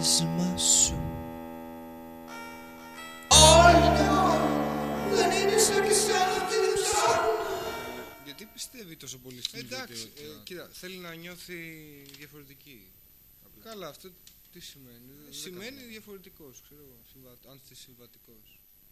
χάρισμα σου Γιατί πιστεύει τόσο πολύ στην Εντάξει, ε, κοίτα, θέλει να νιώθει διαφορετική. Καλά, αυτό τι σημαίνει; ε, Σημαίνει διαφορετικό, διαφορετικός, ξέρω εγώ, αν είσαι συμβατικός.